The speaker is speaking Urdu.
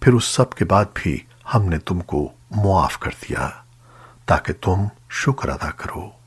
پھر اس سب کے بعد بھی ہم نے تم کو معاف کر دیا، تاکہ تم شکر ادا کرو۔